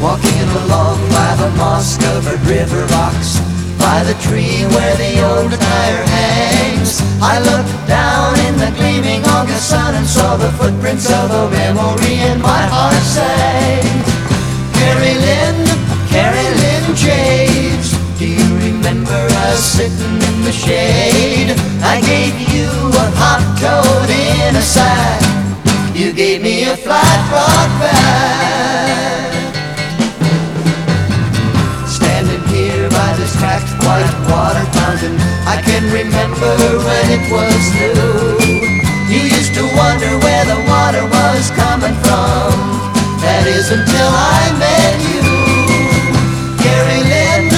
Walking along by the moss-covered river rocks By the tree where the old tire hangs. I looked down in the gleaming August sun And saw the footprints of a memory And my heart sang Carrie Lynn, Carrie Lynn James. Do you remember us sitting in the shade? I gave you a hot toad in a sack. You gave me a flat rock bag I can remember when it was new. You used to wonder where the water was coming from. That is until I met you. Carrie Lynn,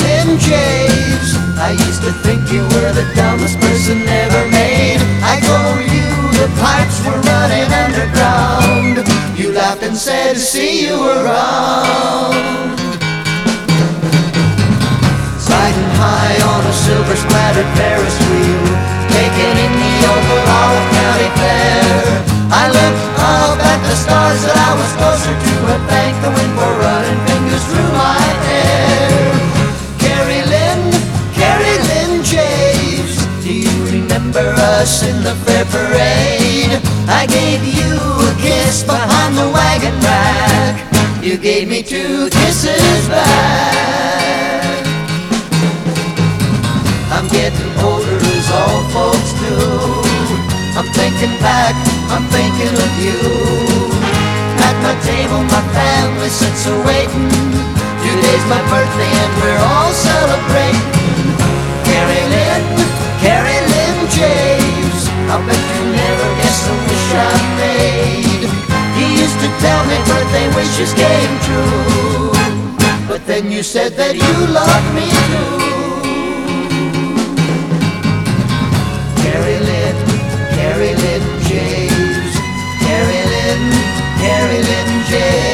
Lynn James. I used to think you were the dumbest person ever made. I told you the pipes were running underground. You laughed and said, see you around silver splattered Ferris wheel Taken in the oval Olive County Fair. I looked up at the stars that I was closer to And thanked the wind for running fingers through my hair. Carrie Lynn, Carrie Lynn James Do you remember us in the fair parade? I gave you a kiss behind the wagon rack. You gave me two kisses back thinking of you. At my table my family sits a-waiting Today's my birthday and we're all celebrating. Carrie Lynn, Carrie Lynn James I bet you never guess the wish I made. He used to tell me birthday wishes came true But then you said that you loved me too yeah.